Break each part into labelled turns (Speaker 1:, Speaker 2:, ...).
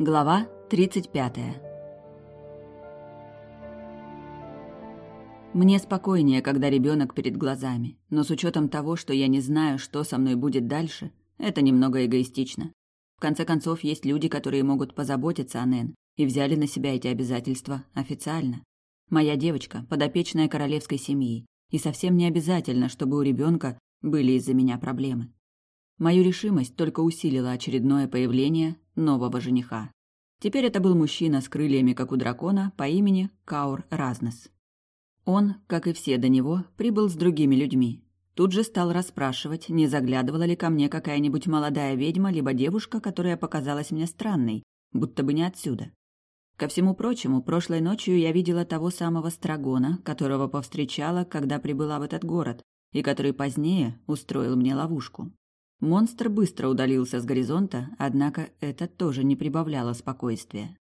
Speaker 1: Глава 35 Мне спокойнее, когда ребенок перед глазами, но с учетом того, что я не знаю, что со мной будет дальше, это немного эгоистично. В конце концов, есть люди, которые могут позаботиться о Нэн, и взяли на себя эти обязательства официально. Моя девочка – подопечная королевской семьи, и совсем не обязательно, чтобы у ребенка были из-за меня проблемы. Мою решимость только усилила очередное появление нового жениха. Теперь это был мужчина с крыльями, как у дракона, по имени Каур Разнес. Он, как и все до него, прибыл с другими людьми. Тут же стал расспрашивать, не заглядывала ли ко мне какая-нибудь молодая ведьма, либо девушка, которая показалась мне странной, будто бы не отсюда. Ко всему прочему, прошлой ночью я видела того самого Страгона, которого повстречала, когда прибыла в этот город, и который позднее устроил мне ловушку. Монстр быстро удалился с горизонта, однако это тоже не прибавляло спокойствия.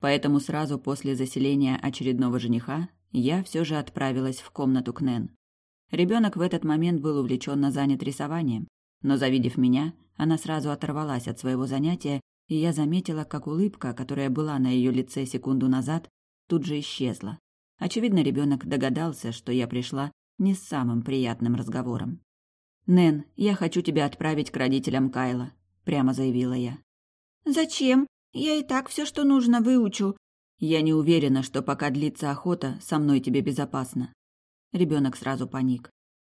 Speaker 1: Поэтому сразу после заселения очередного жениха я все же отправилась в комнату к Нэн. Ребенок в этот момент был увлеченно занят рисованием, но, завидев меня, она сразу оторвалась от своего занятия, и я заметила, как улыбка, которая была на ее лице секунду назад, тут же исчезла. Очевидно, ребенок догадался, что я пришла не с самым приятным разговором. «Нэн, я хочу тебя отправить к родителям Кайла», — прямо заявила я.
Speaker 2: «Зачем? Я и так все, что нужно, выучу».
Speaker 1: «Я не уверена, что пока длится охота, со мной тебе безопасно». Ребенок сразу паник.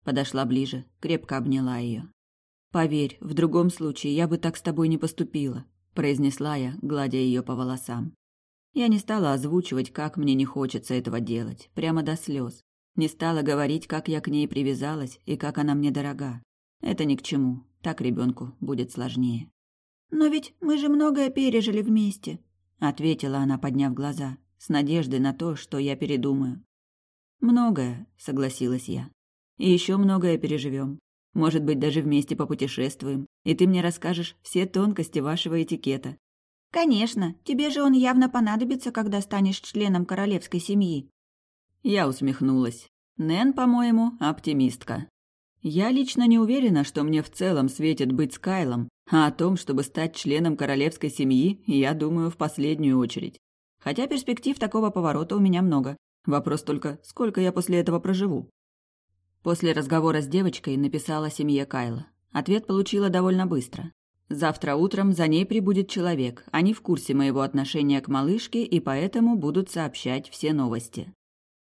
Speaker 1: Подошла ближе, крепко обняла ее. «Поверь, в другом случае я бы так с тобой не поступила», — произнесла я, гладя ее по волосам. Я не стала озвучивать, как мне не хочется этого делать, прямо до слез. Не стала говорить, как я к ней привязалась и как она мне дорога. Это ни к чему, так ребенку будет сложнее.
Speaker 2: «Но ведь мы же многое пережили вместе», —
Speaker 1: ответила она, подняв глаза, с надеждой на то, что я передумаю. «Многое», — согласилась я. «И еще многое переживем. Может быть, даже вместе попутешествуем, и ты мне расскажешь все тонкости вашего этикета».
Speaker 2: «Конечно, тебе же он явно понадобится, когда станешь членом королевской семьи»,
Speaker 1: я усмехнулась. Нэн, по-моему, оптимистка. Я лично не уверена, что мне в целом светит быть с Кайлом, а о том, чтобы стать членом королевской семьи, я думаю в последнюю очередь. Хотя перспектив такого поворота у меня много. Вопрос только, сколько я после этого проживу. После разговора с девочкой написала семье Кайла. Ответ получила довольно быстро. Завтра утром за ней прибудет человек. Они в курсе моего отношения к малышке и поэтому будут сообщать все новости.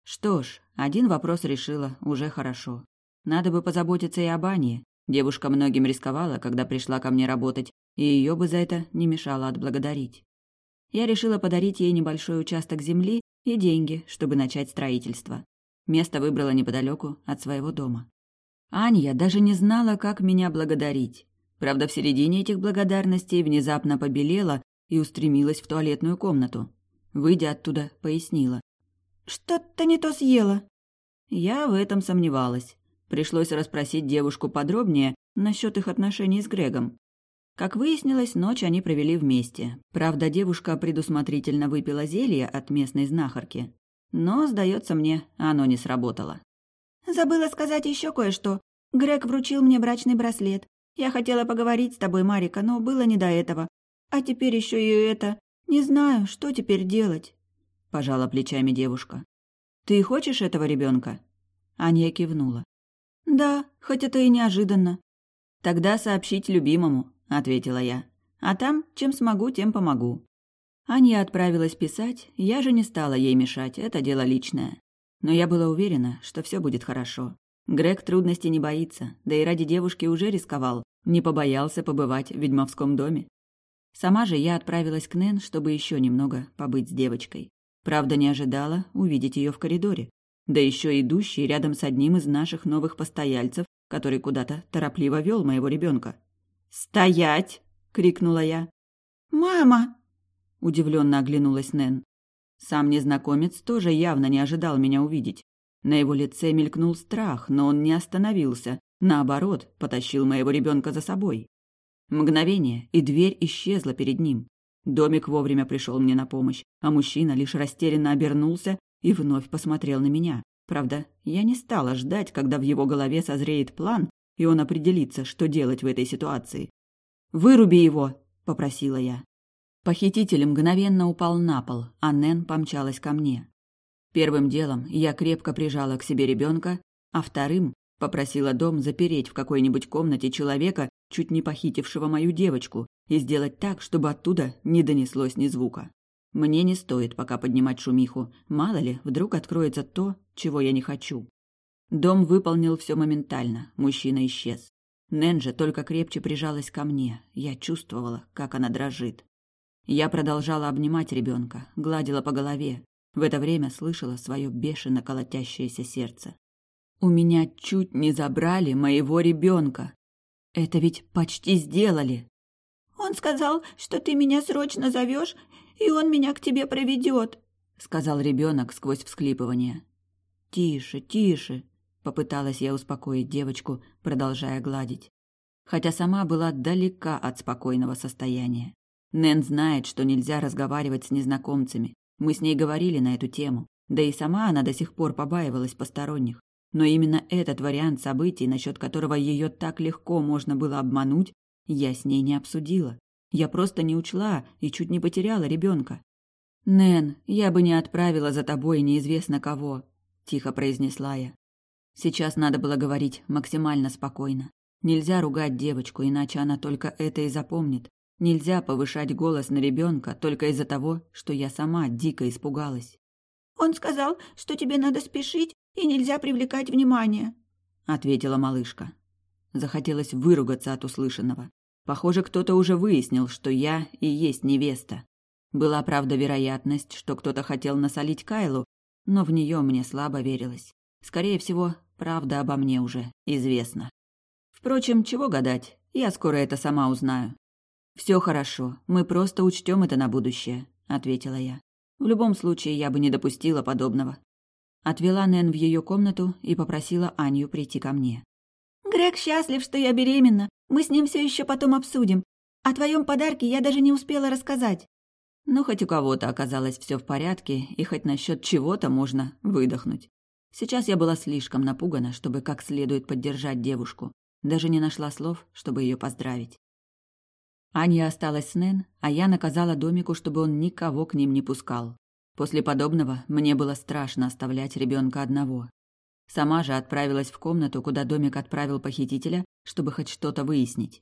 Speaker 1: Что ж, один вопрос решила, уже хорошо. Надо бы позаботиться и об Ане. Девушка многим рисковала, когда пришла ко мне работать, и ее бы за это не мешало отблагодарить. Я решила подарить ей небольшой участок земли и деньги, чтобы начать строительство. Место выбрала неподалеку от своего дома. Аня даже не знала, как меня благодарить. Правда, в середине этих благодарностей внезапно побелела и устремилась в туалетную комнату. Выйдя оттуда, пояснила.
Speaker 2: Что-то не то съела.
Speaker 1: Я в этом сомневалась. Пришлось расспросить девушку подробнее насчет их отношений с Грегом. Как выяснилось, ночь они провели вместе. Правда, девушка предусмотрительно выпила зелье от местной знахарки. Но, сдается мне, оно не сработало.
Speaker 2: «Забыла сказать еще кое-что. Грег вручил мне брачный браслет. Я хотела поговорить с тобой, Марика, но было не до этого. А теперь еще и это. Не знаю, что теперь делать» пожала плечами девушка. Ты хочешь этого ребенка? Аня кивнула. Да, хоть это и неожиданно.
Speaker 1: Тогда сообщить любимому, ответила я. А там, чем смогу, тем помогу. Аня отправилась писать, я же не стала ей мешать, это дело личное. Но я была уверена, что все будет хорошо. Грег трудностей не боится, да и ради девушки уже рисковал, не побоялся побывать в ведьмовском доме. Сама же я отправилась к Нэн, чтобы еще немного побыть с девочкой. Правда, не ожидала увидеть ее в коридоре. Да еще идущий рядом с одним из наших новых постояльцев, который куда-то торопливо вел моего ребенка. «Стоять!» — крикнула я.
Speaker 2: «Мама!»
Speaker 1: — удивленно оглянулась Нэн. Сам незнакомец тоже явно не ожидал меня увидеть. На его лице мелькнул страх, но он не остановился. Наоборот, потащил моего ребенка за собой. Мгновение, и дверь исчезла перед ним. Домик вовремя пришел мне на помощь, а мужчина лишь растерянно обернулся и вновь посмотрел на меня. Правда, я не стала ждать, когда в его голове созреет план, и он определится, что делать в этой ситуации. «Выруби его!» – попросила я. Похититель мгновенно упал на пол, а Нэн помчалась ко мне. Первым делом я крепко прижала к себе ребенка, а вторым попросила дом запереть в какой-нибудь комнате человека, чуть не похитившего мою девочку, и сделать так, чтобы оттуда не донеслось ни звука. Мне не стоит пока поднимать шумиху, мало ли, вдруг откроется то, чего я не хочу. Дом выполнил все моментально, мужчина исчез. Нэн только крепче прижалась ко мне, я чувствовала, как она дрожит. Я продолжала обнимать ребенка, гладила по голове. В это время слышала свое бешено колотящееся сердце. У меня чуть не забрали моего ребенка. Это ведь почти сделали.
Speaker 2: Он сказал, что ты меня срочно зовешь, и он меня к тебе проведет,
Speaker 1: сказал ребенок сквозь всклипывание. Тише, тише, попыталась я успокоить девочку, продолжая гладить. Хотя сама была далека от спокойного состояния. Нэн знает, что нельзя разговаривать с незнакомцами. Мы с ней говорили на эту тему. Да и сама она до сих пор побаивалась посторонних. Но именно этот вариант событий, насчет которого ее так легко можно было обмануть, я с ней не обсудила. Я просто не учла и чуть не потеряла ребенка. «Нэн, я бы не отправила за тобой неизвестно кого», – тихо произнесла я. Сейчас надо было говорить максимально спокойно. Нельзя ругать девочку, иначе она только это и запомнит. Нельзя повышать голос на ребенка только из-за того, что я сама дико испугалась.
Speaker 2: «Он сказал, что тебе надо спешить и нельзя привлекать внимание», — ответила малышка.
Speaker 1: Захотелось выругаться от услышанного. Похоже, кто-то уже выяснил, что я и есть невеста. Была, правда, вероятность, что кто-то хотел насолить Кайлу, но в нее мне слабо верилось. Скорее всего, правда обо мне уже известна. Впрочем, чего гадать, я скоро это сама узнаю. Все хорошо, мы просто учтем это на будущее, ответила я. В любом случае, я бы не допустила подобного. Отвела Нэн в ее комнату и попросила Аню прийти ко мне.
Speaker 2: Грег счастлив, что я беременна. Мы с ним все еще потом обсудим. О твоем подарке я даже не успела рассказать.
Speaker 1: Ну, хоть у кого-то оказалось все в порядке, и хоть насчет чего-то можно выдохнуть. Сейчас я была слишком напугана, чтобы как следует поддержать девушку. Даже не нашла слов, чтобы ее поздравить. Аня осталась с Нэн, а я наказала домику, чтобы он никого к ним не пускал. После подобного мне было страшно оставлять ребенка одного. Сама же отправилась в комнату, куда домик отправил похитителя, чтобы хоть что-то выяснить.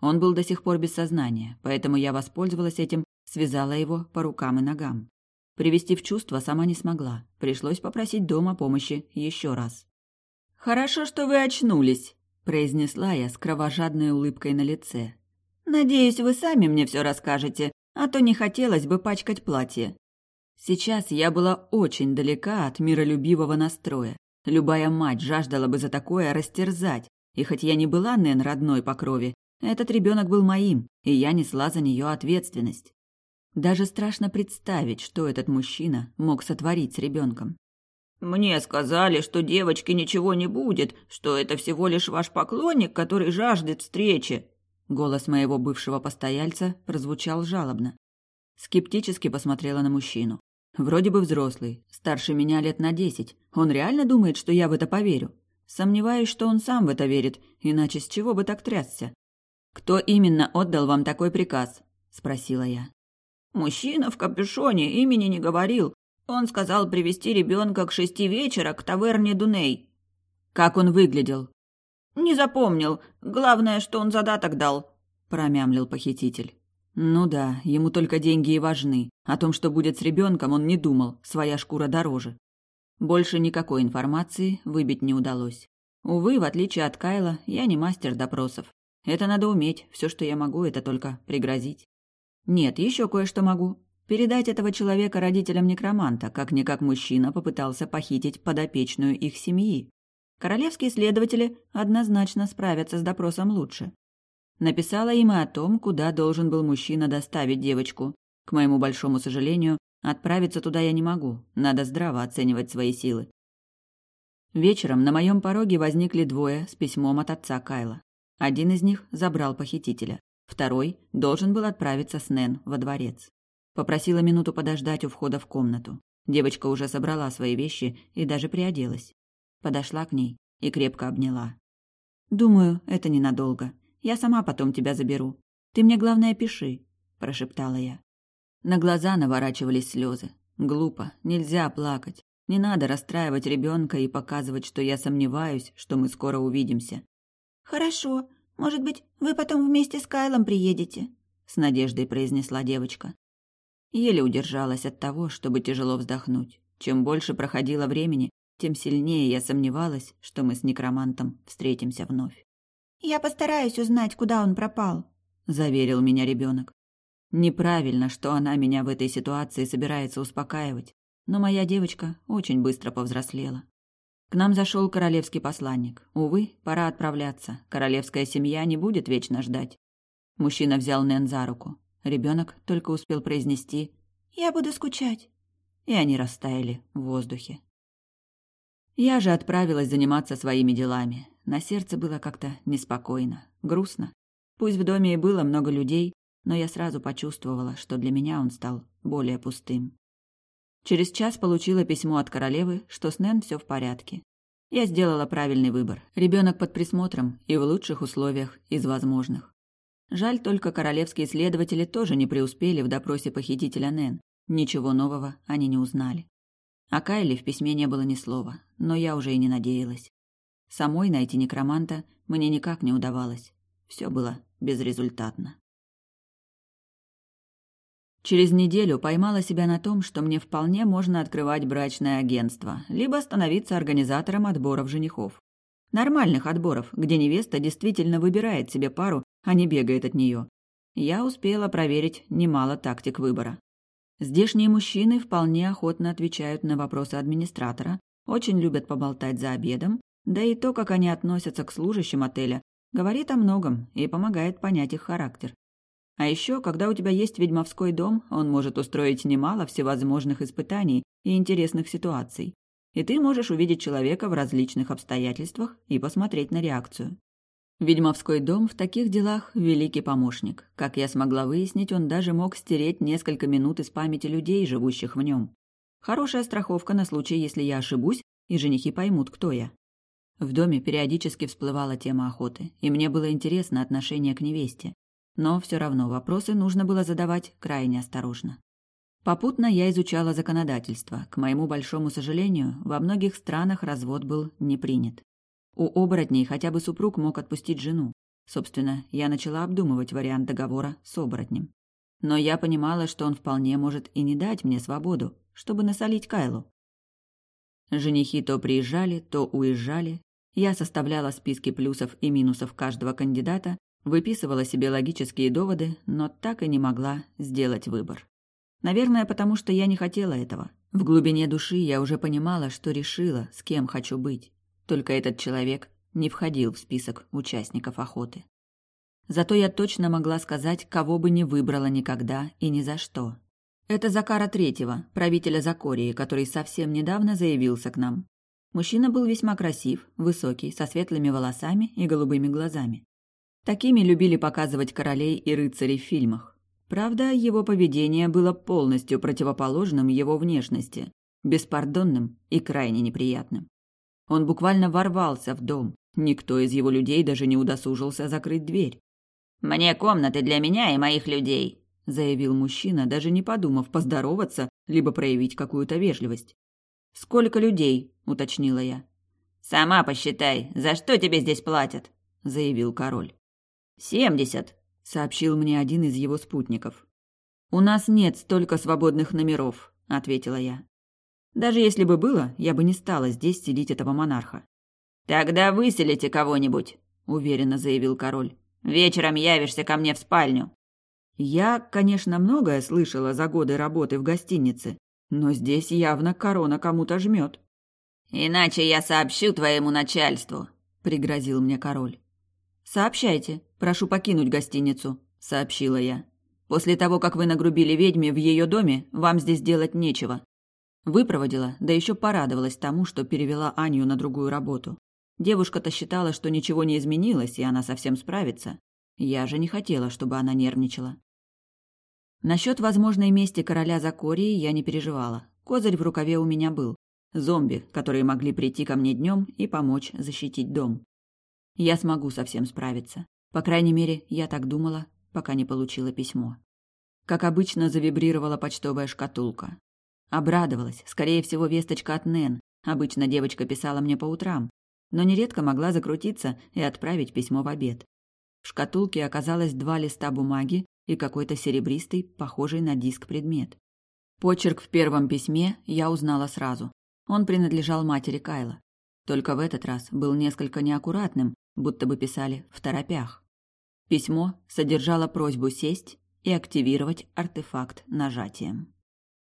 Speaker 1: Он был до сих пор без сознания, поэтому я воспользовалась этим, связала его по рукам и ногам. Привести в чувство сама не смогла, пришлось попросить дома помощи еще раз. «Хорошо, что вы очнулись», – произнесла я с кровожадной улыбкой на лице, Надеюсь, вы сами мне все расскажете, а то не хотелось бы пачкать платье. Сейчас я была очень далека от миролюбивого настроя. Любая мать жаждала бы за такое растерзать, и хоть я не была Нэн родной по крови, этот ребенок был моим, и я несла за нее ответственность. Даже страшно представить, что этот мужчина мог сотворить с ребенком.
Speaker 3: «Мне сказали, что девочке ничего не будет, что это всего лишь ваш поклонник, который жаждет встречи»,
Speaker 1: Голос моего бывшего постояльца прозвучал жалобно. Скептически посмотрела на мужчину. Вроде бы взрослый, старше меня лет на десять. Он реально думает, что я в это поверю? Сомневаюсь, что он сам в это верит, иначе с чего бы так трясся? «Кто именно отдал вам такой приказ?» – спросила я.
Speaker 3: «Мужчина в капюшоне имени не говорил. Он сказал привести ребенка к шести вечера к таверне Дуней».
Speaker 1: «Как он выглядел?»
Speaker 3: «Не запомнил. Главное, что он задаток дал», —
Speaker 1: промямлил похититель. Ну да, ему только деньги и важны. О том, что будет с ребенком, он не думал, своя шкура дороже. Больше никакой информации выбить не удалось. Увы, в отличие от Кайла, я не мастер допросов. Это надо уметь, все, что я могу, это только пригрозить. Нет, еще кое-что могу. Передать этого человека родителям некроманта, как-никак мужчина попытался похитить подопечную их семьи. Королевские следователи однозначно справятся с допросом лучше. Написала им и о том, куда должен был мужчина доставить девочку. К моему большому сожалению, отправиться туда я не могу, надо здраво оценивать свои силы. Вечером на моем пороге возникли двое с письмом от отца Кайла. Один из них забрал похитителя, второй должен был отправиться с Нэн во дворец. Попросила минуту подождать у входа в комнату. Девочка уже собрала свои вещи и даже приоделась. Подошла к ней и крепко обняла. «Думаю, это ненадолго. Я сама потом тебя заберу. Ты мне, главное, пиши», – прошептала я. На глаза наворачивались слезы. Глупо, нельзя плакать. Не надо расстраивать ребенка и показывать, что я сомневаюсь, что мы скоро увидимся.
Speaker 2: Хорошо. Может быть, вы потом вместе с Кайлом приедете?
Speaker 1: С надеждой произнесла девочка. Еле удержалась от того, чтобы тяжело вздохнуть. Чем больше проходило времени, тем сильнее я сомневалась, что мы с некромантом встретимся вновь.
Speaker 2: «Я постараюсь узнать, куда он пропал», —
Speaker 1: заверил меня ребенок. Неправильно, что она меня в этой ситуации собирается успокаивать, но моя девочка очень быстро повзрослела. К нам зашел королевский посланник. Увы, пора отправляться. Королевская семья не будет вечно ждать. Мужчина взял Нэн за руку. Ребенок только успел произнести
Speaker 2: «Я буду скучать».
Speaker 1: И они растаяли в воздухе. Я же отправилась заниматься своими делами. На сердце было как-то неспокойно, грустно. Пусть в доме и было много людей, но я сразу почувствовала, что для меня он стал более пустым. Через час получила письмо от королевы, что с Нэн все в порядке. Я сделала правильный выбор. Ребенок под присмотром и в лучших условиях из возможных. Жаль только королевские следователи тоже не преуспели в допросе похитителя Нэн. Ничего нового они не узнали. О Кайле в письме не было ни слова, но я уже и не надеялась. Самой найти некроманта мне никак не удавалось. Все было безрезультатно. Через неделю поймала себя на том, что мне вполне можно открывать брачное агентство, либо становиться организатором отборов женихов. Нормальных отборов, где невеста действительно выбирает себе пару, а не бегает от нее. Я успела проверить немало тактик выбора. Здешние мужчины вполне охотно отвечают на вопросы администратора, очень любят поболтать за обедом, да и то, как они относятся к служащим отеля, говорит о многом и помогает понять их характер. А еще, когда у тебя есть ведьмовской дом, он может устроить немало всевозможных испытаний и интересных ситуаций. И ты можешь увидеть человека в различных обстоятельствах и посмотреть на реакцию. Ведьмовской дом в таких делах – великий помощник. Как я смогла выяснить, он даже мог стереть несколько минут из памяти людей, живущих в нем. Хорошая страховка на случай, если я ошибусь, и женихи поймут, кто я. В доме периодически всплывала тема охоты, и мне было интересно отношение к невесте. Но все равно вопросы нужно было задавать крайне осторожно. Попутно я изучала законодательство. К моему большому сожалению, во многих странах развод был не принят. У оборотней хотя бы супруг мог отпустить жену. Собственно, я начала обдумывать вариант договора с оборотнем. Но я понимала, что он вполне может и не дать мне свободу, чтобы насолить Кайлу. Женихи то приезжали, то уезжали. Я составляла списки плюсов и минусов каждого кандидата, выписывала себе логические доводы, но так и не могла сделать выбор. Наверное, потому что я не хотела этого. В глубине души я уже понимала, что решила, с кем хочу быть. Только этот человек не входил в список участников охоты. Зато я точно могла сказать, кого бы не выбрала никогда и ни за что. Это Закара Третьего, правителя Закории, который совсем недавно заявился к нам. Мужчина был весьма красив, высокий, со светлыми волосами и голубыми глазами. Такими любили показывать королей и рыцарей в фильмах. Правда, его поведение было полностью противоположным его внешности, беспардонным и крайне неприятным. Он буквально ворвался в дом. Никто из его людей даже не удосужился закрыть дверь.
Speaker 3: «Мне комнаты для меня и моих людей», —
Speaker 1: заявил мужчина, даже не подумав поздороваться, либо проявить какую-то вежливость. «Сколько людей?» — уточнила я.
Speaker 3: «Сама посчитай, за что тебе здесь платят?» — заявил король.
Speaker 1: «Семьдесят», — сообщил мне один из его спутников. «У нас нет столько свободных номеров», — ответила я. Даже если бы было, я бы не стала здесь селить этого монарха.
Speaker 3: Тогда выселите кого-нибудь, уверенно заявил король. Вечером явишься ко мне в спальню.
Speaker 1: Я, конечно, многое слышала за годы работы в гостинице, но здесь явно корона кому-то жмет.
Speaker 3: Иначе я сообщу твоему начальству,
Speaker 1: пригрозил мне король. Сообщайте, прошу покинуть гостиницу, сообщила я. После того, как вы нагрубили ведьме в ее доме, вам здесь делать нечего. Выпроводила, да еще порадовалась тому, что перевела Аню на другую работу. Девушка-то считала, что ничего не изменилось, и она совсем справится. Я же не хотела, чтобы она нервничала. Насчет возможной мести короля Закории я не переживала. Козырь в рукаве у меня был. Зомби, которые могли прийти ко мне днем и помочь защитить дом. Я смогу совсем справиться. По крайней мере, я так думала, пока не получила письмо. Как обычно, завибрировала почтовая шкатулка. Обрадовалась, скорее всего, весточка от Нэн. Обычно девочка писала мне по утрам, но нередко могла закрутиться и отправить письмо в обед. В шкатулке оказалось два листа бумаги и какой-то серебристый, похожий на диск предмет. Почерк в первом письме я узнала сразу. Он принадлежал матери Кайла. Только в этот раз был несколько неаккуратным, будто бы писали в торопях. Письмо содержало просьбу сесть и активировать артефакт нажатием.